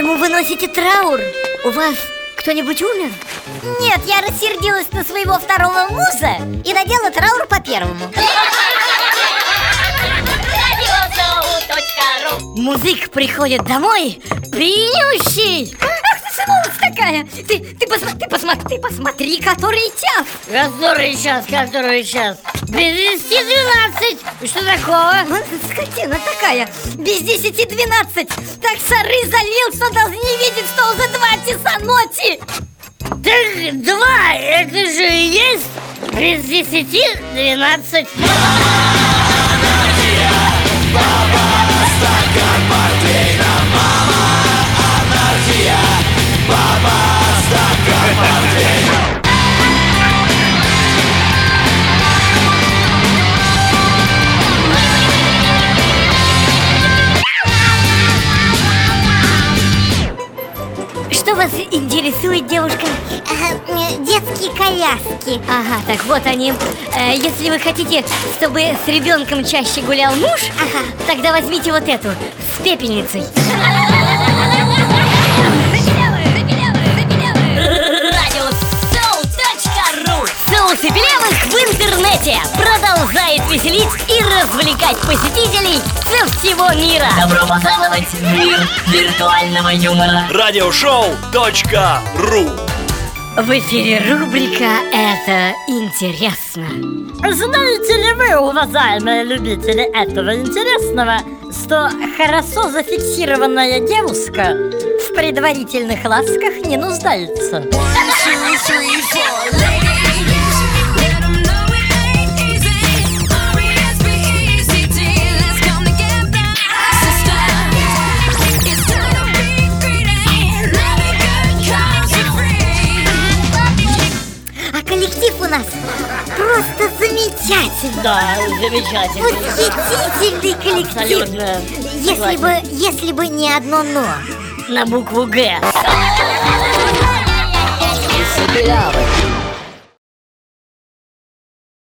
носите траур? У вас кто-нибудь умер? Нет, я рассердилась на своего второго муза и надела траур по первому Музык приходит домой пьющий Сволочь такая. Ты, ты, посма- ты, посма- ты посмотри, который час. Который час, который час? Без десяти двенадцать. Что такого? Вот Скотина такая. Без десяти двенадцать. Так сары залил, что даже не видит, что уже два часа ночи. Так два, это же и есть без десяти двенадцать Что вас интересует, девушка? Детские коляски Ага, так вот они Э, Если вы хотите, чтобы с ребенком чаще гулял муж Ага. Тогда возьмите вот эту, с пепельницей Белявых в интернете Продолжает веселить и развлекать посетителей со всего мира Добро пожаловать в мир виртуального юмора. Радиошоу .ру В эфире рубрика «Это интересно» Знаете ли вы, уважаемые любители этого интересного, что хорошо зафиксированная девушка в предварительных ласках не нуждается? Нас просто замечательный Да, замечательно. Восхитительный коллектив Абсолютно. Если бы, если бы не одно «но» На букву Г.